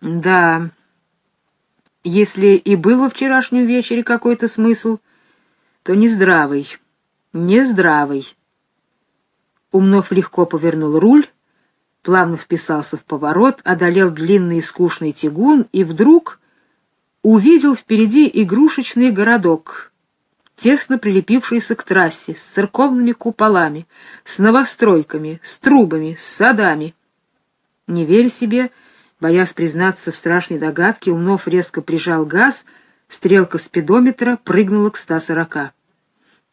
Да, если и был во вчерашнем вечере какой-то смысл, то нездравый, нездравый. Умнов легко повернул руль, плавно вписался в поворот, одолел длинный и скучный тягун и вдруг увидел впереди игрушечный городок, тесно прилепившийся к трассе, с церковными куполами, с новостройками, с трубами, с садами. Не веря себе, боясь признаться в страшной догадке, Умнов резко прижал газ, стрелка спидометра прыгнула к 140.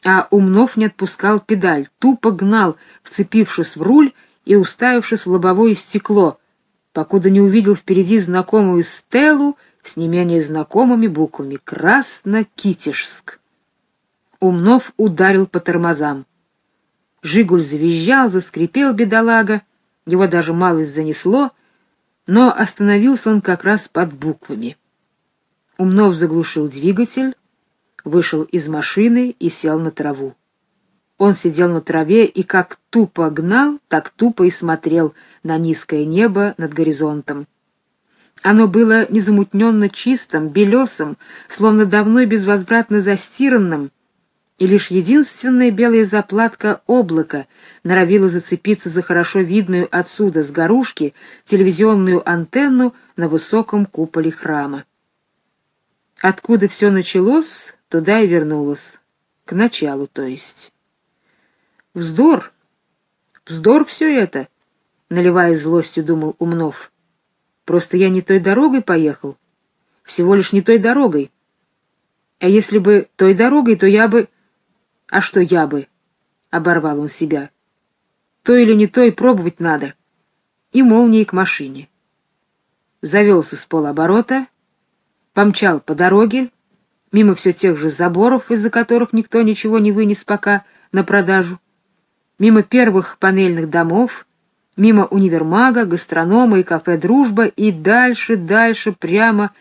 А Умнов не отпускал педаль, тупо гнал, вцепившись в руль и уставившись в лобовое стекло, покуда не увидел впереди знакомую стелу с не менее знакомыми буквами «Красно-Китежск». Умнов ударил по тормозам. Жигуль завизжал, заскрипел бедолага, его даже малость занесло, но остановился он как раз под буквами. Умнов заглушил двигатель, вышел из машины и сел на траву. Он сидел на траве и как тупо гнал, так тупо и смотрел на низкое небо над горизонтом. Оно было незамутненно чистым, белесым, словно давно безвозвратно застиранным, и лишь единственная белая заплатка облака норовила зацепиться за хорошо видную отсюда с горушки телевизионную антенну на высоком куполе храма. Откуда все началось, туда и вернулось, к началу, то есть. Вздор! Вздор все это, наливая злостью, думал Умнов. Просто я не той дорогой поехал. Всего лишь не той дорогой. А если бы той дорогой, то я бы... А что я бы? Оборвал он себя. То или не то и пробовать надо. И молнией к машине. Завелся с полоборота, помчал по дороге, мимо все тех же заборов, из-за которых никто ничего не вынес пока на продажу, мимо первых панельных домов, мимо универмага, гастронома и кафе «Дружба» и дальше, дальше, прямо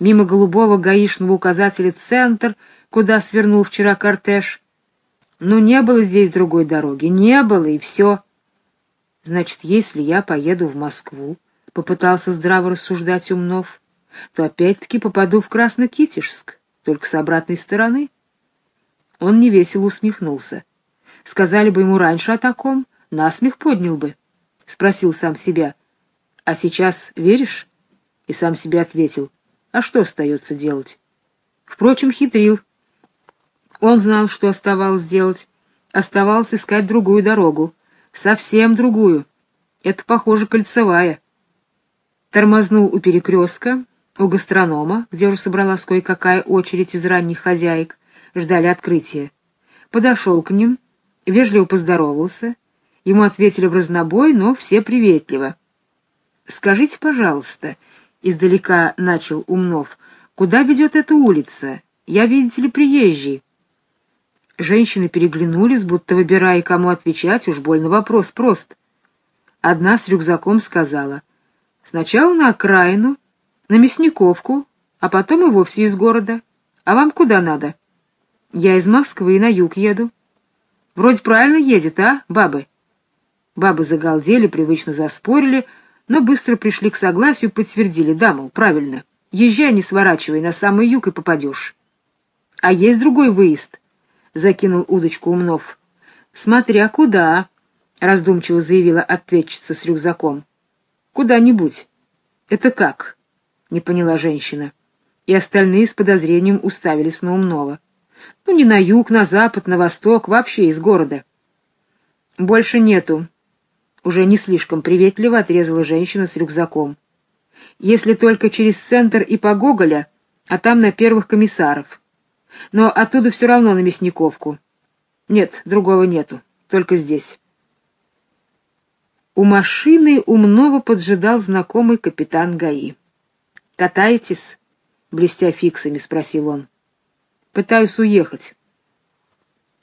мимо голубого гаишного указателя «Центр», куда свернул вчера кортеж. Но не было здесь другой дороги, не было, и все. Значит, если я поеду в Москву, — попытался здраво рассуждать Умнов, — то опять-таки попаду в Краснокитежск, только с обратной стороны. Он невесело усмехнулся. Сказали бы ему раньше о таком, насмех поднял бы спросил сам себя. А сейчас веришь? И сам себе ответил. А что остается делать? Впрочем, хитрил. Он знал, что оставалось делать. Оставалось искать другую дорогу. Совсем другую. Это, похоже, кольцевая. Тормознул у перекрестка, у гастронома, где уже собралась кое-какая очередь из ранних хозяек, ждали открытия. Подошел к ним, вежливо поздоровался — Ему ответили в разнобой, но все приветливо. «Скажите, пожалуйста», — издалека начал Умнов, — «куда ведет эта улица? Я, видите ли, приезжий». Женщины переглянулись, будто выбирая, кому отвечать, уж больно вопрос прост. Одна с рюкзаком сказала, «Сначала на окраину, на Мясниковку, а потом и вовсе из города. А вам куда надо?» «Я из Москвы на юг еду». «Вроде правильно едет, а, бабы?» Бабы загалдели, привычно заспорили, но быстро пришли к согласию, подтвердили, да, мол, правильно, езжай, не сворачивай, на самый юг и попадешь. — А есть другой выезд? — закинул удочку Умнов. — Смотря куда, — раздумчиво заявила ответчица с рюкзаком. — Куда-нибудь. — Это как? — не поняла женщина. И остальные с подозрением уставились на Умнова. — Ну, не на юг, на запад, на восток, вообще из города. — Больше нету, уже не слишком приветливо отрезала женщина с рюкзаком. Если только через центр и по Гоголя, а там на первых комиссаров. Но оттуда все равно на Мясниковку. Нет, другого нету, только здесь. У машины умного поджидал знакомый капитан ГАИ. «Катаетесь?» — блестя фиксами, спросил он. «Пытаюсь уехать».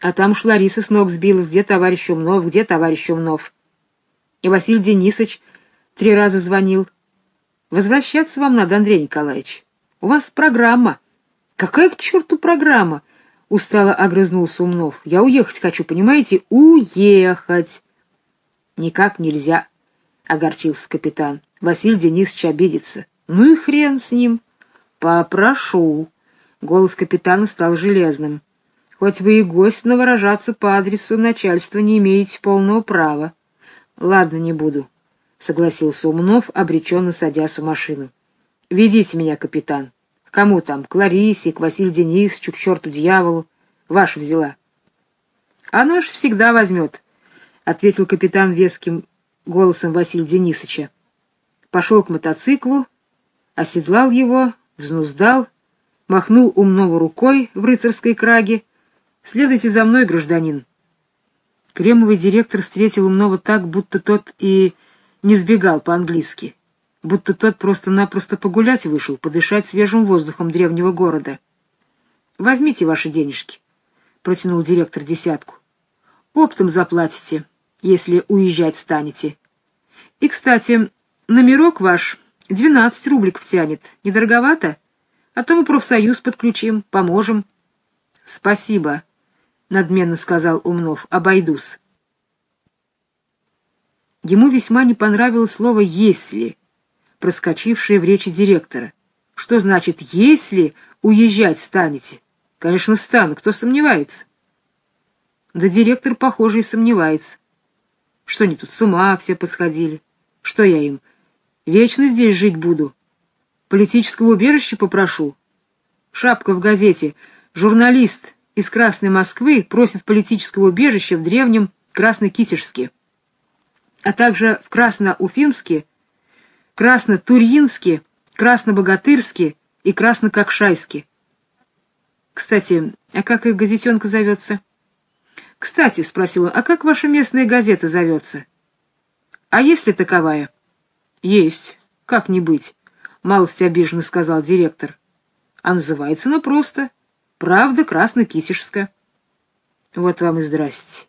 А там уж Лариса с ног сбилась, где товарищ Умнов, где товарищ Умнов. И Василий Денисович три раза звонил. Возвращаться вам надо, Андрей Николаевич. У вас программа. Какая к черту программа? Устало огрызнулся Умнов. Я уехать хочу, понимаете? Уехать. Никак нельзя, огорчился капитан. Василий Денисович обидится. Ну и хрен с ним. Попрошу. Голос капитана стал железным. Хоть вы и гость, но выражаться по адресу начальства не имеете полного права. Ладно, не буду, — согласился Умнов, обреченно садясь в машину. Ведите меня, капитан. Кому там? К Ларисе, к Василию Денисовичу, к черту дьяволу. Ваша взяла. А наш всегда возьмет, — ответил капитан веским голосом Василия Денисовича. Пошел к мотоциклу, оседлал его, взнуздал, махнул умного рукой в рыцарской краге. «Следуйте за мной, гражданин». Кремовый директор встретил умного так, будто тот и не сбегал по-английски, будто тот просто-напросто погулять вышел, подышать свежим воздухом древнего города. «Возьмите ваши денежки», — протянул директор десятку. «Оптом заплатите, если уезжать станете. И, кстати, номерок ваш двенадцать рубликов тянет. Недороговато?» А то мы профсоюз подключим, поможем. — Спасибо, — надменно сказал Умнов, — обойдусь. Ему весьма не понравилось слово «если», проскочившее в речи директора. Что значит «если» уезжать станете? Конечно, стану, кто сомневается? Да директор, похоже, и сомневается. Что они тут с ума все посходили? Что я им, вечно здесь жить буду? Политического убежища попрошу. Шапка в газете. Журналист из Красной Москвы просит политического убежища в древнем Краснокитежске, а также в Красноуфимске, Краснотурьинске, Краснобогатырске и Краснококшайске. Кстати, а как их газетенка зовется? Кстати, — спросил он, — а как ваша местная газета зовется? А есть ли таковая? Есть. Как не быть? малость обиженно сказал директор. А называется она просто «Правда красно-китежска». Вот вам и здрасте.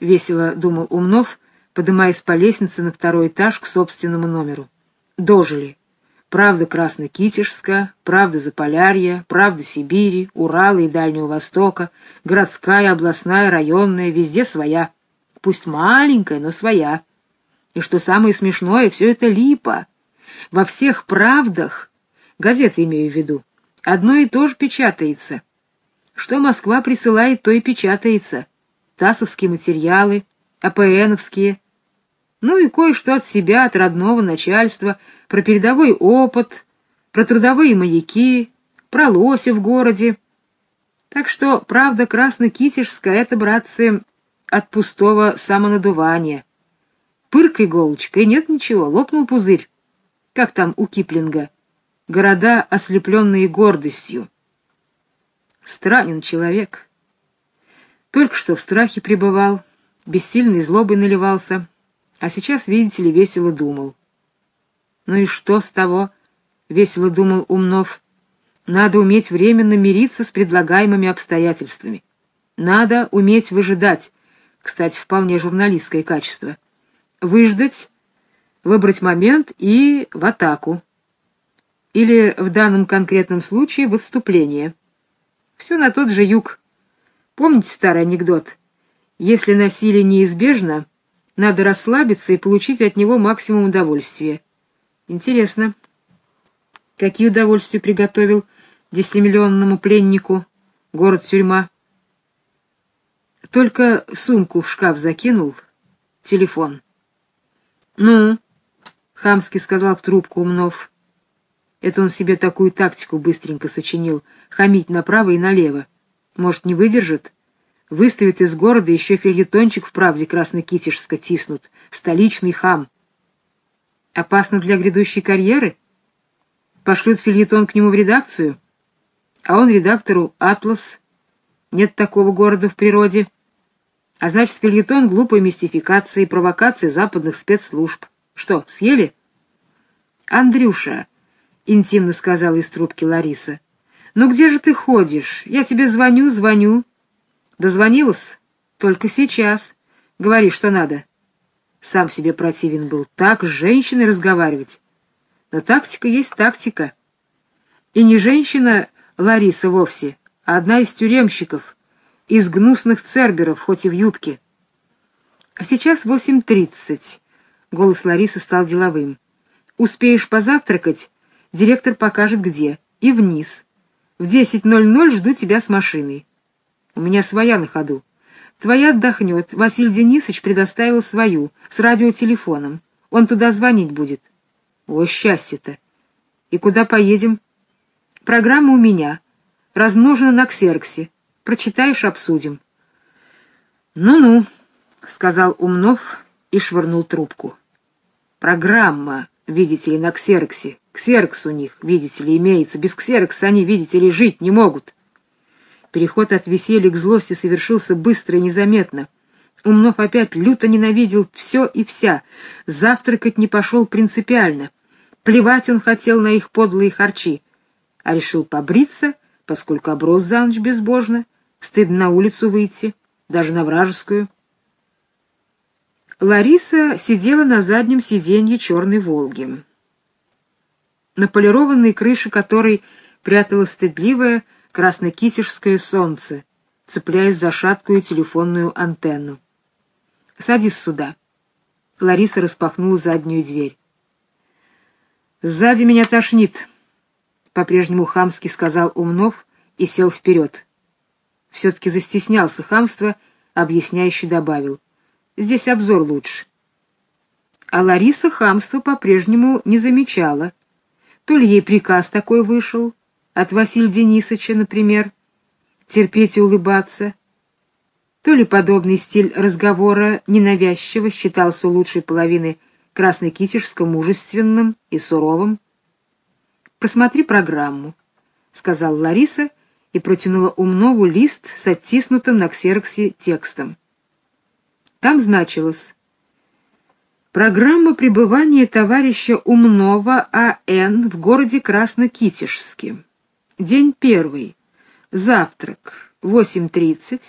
Весело думал Умнов, поднимаясь по лестнице на второй этаж к собственному номеру. Дожили. Правда Красно-Китежска, правда Заполярья, правда Сибири, Урала и Дальнего Востока, городская, областная, районная, везде своя. Пусть маленькая, но своя. И что самое смешное, все это липа — во всех правдах, газеты имею в виду, одно и то же печатается. Что Москва присылает, то и печатается. ТАСовские материалы, АПНовские, ну и кое-что от себя, от родного начальства, про передовой опыт, про трудовые маяки, про лося в городе. Так что, правда, красно-китежская — это, братцы, от пустого самонадувания. Пыркой иголочкой, нет ничего, лопнул пузырь как там у Киплинга, города, ослепленные гордостью. Странен человек. Только что в страхе пребывал, бессильной злобой наливался, а сейчас, видите ли, весело думал. Ну и что с того? — весело думал Умнов. Надо уметь временно мириться с предлагаемыми обстоятельствами. Надо уметь выжидать, кстати, вполне журналистское качество. Выждать выбрать момент и в атаку. Или в данном конкретном случае в отступление. Все на тот же юг. Помните старый анекдот? Если насилие неизбежно, надо расслабиться и получить от него максимум удовольствия. Интересно, какие удовольствия приготовил десятимиллионному пленнику город-тюрьма? Только сумку в шкаф закинул, телефон. «Ну?» — хамски сказал в трубку Умнов. Это он себе такую тактику быстренько сочинил — хамить направо и налево. Может, не выдержит? Выставит из города еще фельетончик в правде красно-китежско тиснут. Столичный хам. Опасно для грядущей карьеры? Пошлют фельетон к нему в редакцию? А он редактору «Атлас». Нет такого города в природе. А значит, фельетон — глупая мистификация и провокация западных спецслужб. Что, съели? «Андрюша», — интимно сказала из трубки Лариса, — «ну где же ты ходишь? Я тебе звоню, звоню». «Дозвонилась? Только сейчас. Говори, что надо». Сам себе противен был так с женщиной разговаривать. Но тактика есть тактика. И не женщина Лариса вовсе, а одна из тюремщиков, из гнусных церберов, хоть и в юбке. А сейчас восемь тридцать. Голос Ларисы стал деловым. «Успеешь позавтракать? директор покажет где, и вниз. В 10.00 жду тебя с машиной. У меня своя на ходу. Твоя отдохнет. Василий Денисович предоставил свою, с радиотелефоном. Он туда звонить будет. О, счастье-то! И куда поедем? Программа у меня. Размножена на ксерксе. Прочитаешь, обсудим. Ну-ну, сказал Умнов и швырнул трубку. Программа, видите ли, на ксерксе. Ксеркс у них, видите ли, имеется. Без ксеркса они, видите ли, жить не могут. Переход от веселья к злости совершился быстро и незаметно. Умнов опять люто ненавидел все и вся. Завтракать не пошел принципиально. Плевать он хотел на их подлые харчи. А решил побриться, поскольку оброс за ночь безбожно. Стыдно на улицу выйти, даже на вражескую. Лариса сидела на заднем сиденье черной «Волги», на полированной крыше которой пряталось стыдливое краснокитежское солнце, цепляясь за шаткую телефонную антенну. «Садись сюда». Лариса распахнула заднюю дверь. «Сзади меня тошнит», — по-прежнему хамски сказал Умнов и сел вперед. Все-таки застеснялся хамства, объясняющий добавил. «Здесь обзор лучше». А Лариса хамства по-прежнему не замечала. То ли ей приказ такой вышел, от Василия Денисовича, например, терпеть и улыбаться, то ли подобный стиль разговора ненавязчиво считался лучшей половины Краснокитежска мужественным и суровым. «Просмотри программу», — сказал Лариса и протянула Умнову лист с оттиснутым на ксероксе текстом. Там значилось «Программа пребывания товарища Умнова А.Н. в городе Краснокитежске». День первый. Завтрак. 8.30.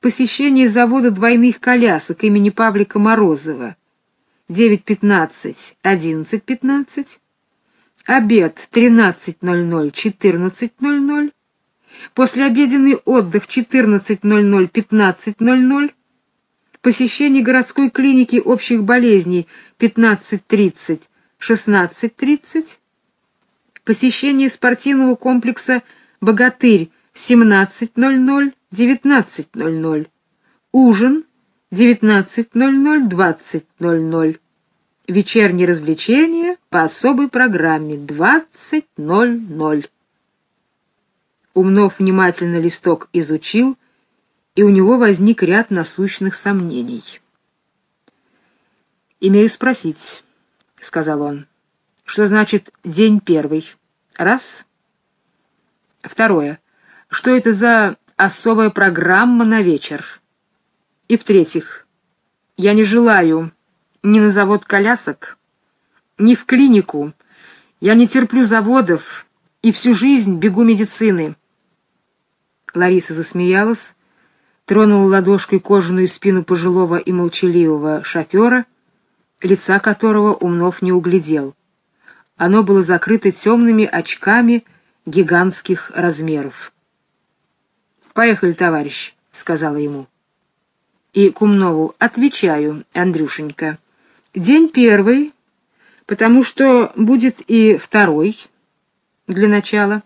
Посещение завода двойных колясок имени Павлика Морозова. 9.15. 11.15. Обед 13.00. 14.00. Послеобеденный отдых 14.00. 15.00. Посещение городской клиники общих болезней 15.30. 16.30 посещение спортивного комплекса «Богатырь» 17.00, 19.00, ужин 19.00, 20.00, вечерние развлечения по особой программе 20.00. Умнов внимательно листок изучил, и у него возник ряд насущных сомнений. «Имею спросить», — сказал он. Что значит «день первый»? Раз. Второе. Что это за особая программа на вечер? И в-третьих, я не желаю ни на завод колясок, ни в клинику. Я не терплю заводов и всю жизнь бегу медицины. Лариса засмеялась, тронула ладошкой кожаную спину пожилого и молчаливого шофера, лица которого Умнов не углядел. Оно было закрыто темными очками гигантских размеров. «Поехали, товарищ», — сказала ему. И Кумнову «Отвечаю, Андрюшенька. День первый, потому что будет и второй для начала.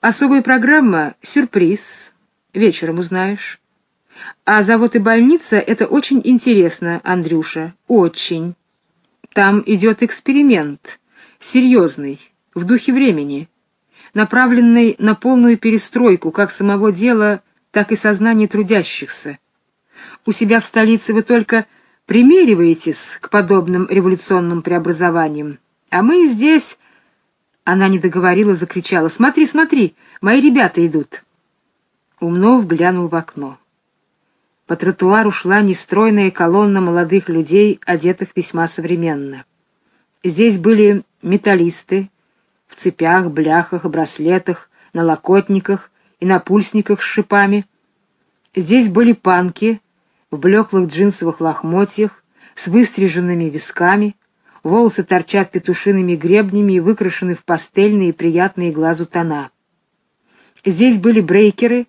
Особая программа — сюрприз, вечером узнаешь. А завод и больница — это очень интересно, Андрюша, очень. Там идет эксперимент» серьезный, в духе времени, направленный на полную перестройку как самого дела, так и сознания трудящихся. У себя в столице вы только примериваетесь к подобным революционным преобразованиям, а мы здесь... Она не договорила, закричала. «Смотри, смотри, мои ребята идут!» Умнов глянул в окно. По тротуару шла нестройная колонна молодых людей, одетых весьма современно. Здесь были металлисты в цепях, бляхах, браслетах, на локотниках и на пульсниках с шипами. Здесь были панки в блеклых джинсовых лохмотьях с выстриженными висками, волосы торчат петушиными гребнями и выкрашены в пастельные приятные глазу тона. Здесь были брейкеры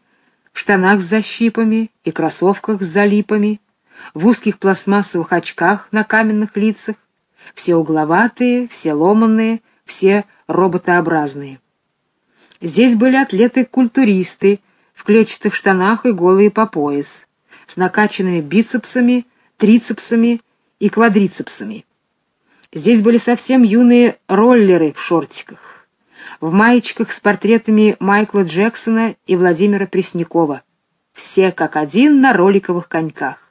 в штанах с защипами и кроссовках с залипами, в узких пластмассовых очках на каменных лицах, все угловатые, все ломанные, все роботообразные. Здесь были атлеты-культуристы в клетчатых штанах и голые по пояс, с накачанными бицепсами, трицепсами и квадрицепсами. Здесь были совсем юные роллеры в шортиках, в маечках с портретами Майкла Джексона и Владимира Преснякова, все как один на роликовых коньках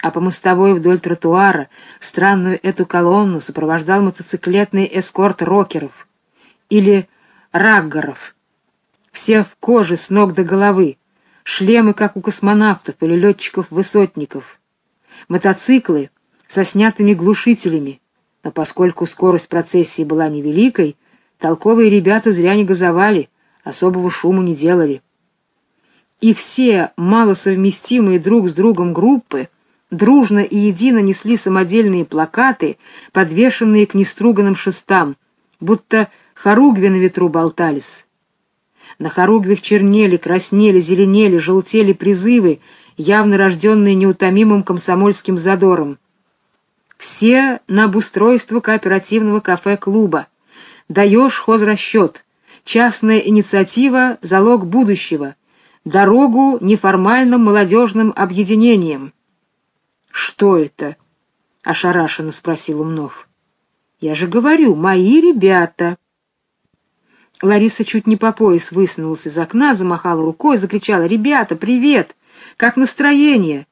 а по мостовой вдоль тротуара странную эту колонну сопровождал мотоциклетный эскорт рокеров или раггеров, все в коже с ног до головы, шлемы, как у космонавтов или летчиков-высотников, мотоциклы со снятыми глушителями, но поскольку скорость процессии была невеликой, толковые ребята зря не газовали, особого шума не делали. И все малосовместимые друг с другом группы дружно и едино несли самодельные плакаты, подвешенные к неструганным шестам, будто хоругви на ветру болтались. На хоругвях чернели, краснели, зеленели, желтели призывы, явно рожденные неутомимым комсомольским задором. Все на обустройство кооперативного кафе-клуба. Даешь хозрасчет. Частная инициатива — залог будущего. Дорогу неформальным молодежным объединением. «Что это?» — ошарашенно спросил Умнов. «Я же говорю, мои ребята». Лариса чуть не по пояс высунулась из окна, замахала рукой, закричала «Ребята, привет! Как настроение?»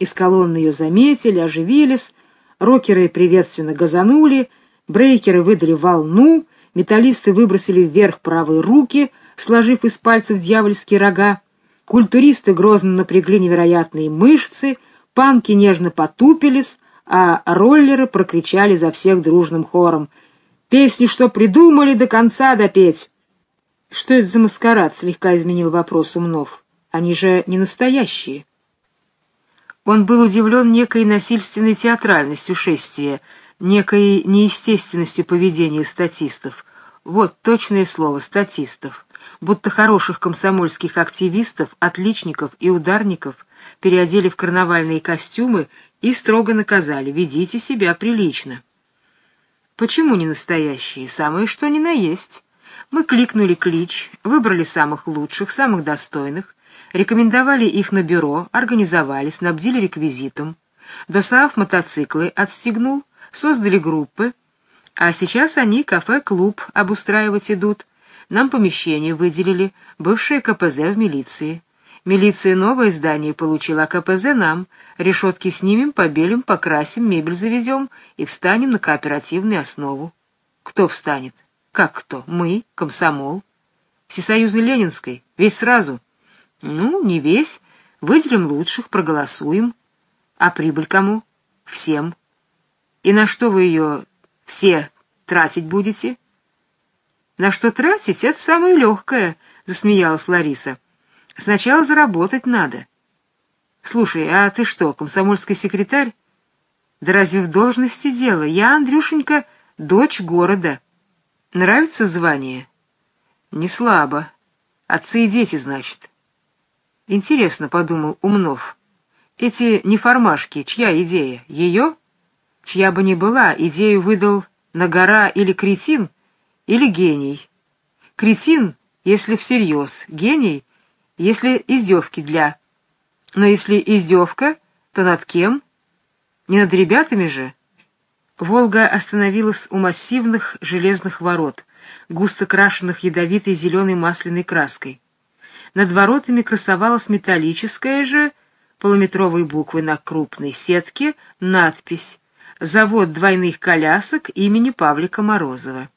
Из колонны ее заметили, оживились, рокеры приветственно газанули, брейкеры выдали волну, металлисты выбросили вверх правые руки, сложив из пальцев дьявольские рога, культуристы грозно напрягли невероятные мышцы — Панки нежно потупились, а роллеры прокричали за всех дружным хором. «Песню что придумали, до конца допеть!» «Что это за маскарад?» — слегка изменил вопрос Умнов. «Они же не настоящие». Он был удивлен некой насильственной театральностью шествия, некой неестественностью поведения статистов. Вот точное слово «статистов». Будто хороших комсомольских активистов, отличников и ударников переодели в карнавальные костюмы и строго наказали «ведите себя прилично». Почему не настоящие? Самые что ни на есть. Мы кликнули клич, выбрали самых лучших, самых достойных, рекомендовали их на бюро, организовали, снабдили реквизитом. Досаав мотоциклы отстегнул, создали группы, а сейчас они кафе-клуб обустраивать идут. Нам помещение выделили, бывшее КПЗ в милиции. Милиция новое здание получила, а КПЗ нам. Решетки снимем, побелим, покрасим, мебель завезем и встанем на кооперативную основу. Кто встанет? Как кто? Мы, комсомол. Всесоюзной Ленинской. Весь сразу. Ну, не весь. Выделим лучших, проголосуем. А прибыль кому? Всем. И на что вы ее все тратить будете? На что тратить? Это самое легкое, засмеялась Лариса. Сначала заработать надо. Слушай, а ты что, комсомольский секретарь? Да разве в должности дело? Я, Андрюшенька, дочь города. Нравится звание? Не слабо. Отцы и дети, значит. Интересно, подумал Умнов. Эти неформашки, чья идея? Ее? Чья бы ни была, идею выдал Нагора или Кретин, или гений. Кретин, если всерьез, гений, если издевки для. Но если издевка, то над кем? Не над ребятами же? Волга остановилась у массивных железных ворот, густо крашенных ядовитой зеленой масляной краской. Над воротами красовалась металлическая же, полуметровой буквы на крупной сетке, надпись «Завод двойных колясок имени Павлика Морозова».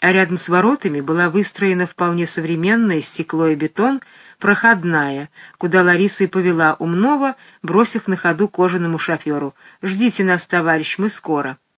А рядом с воротами была выстроена вполне современная стекло и бетон проходная, куда Лариса и повела Умнова, бросив на ходу кожаному шоферу. «Ждите нас, товарищ, мы скоро».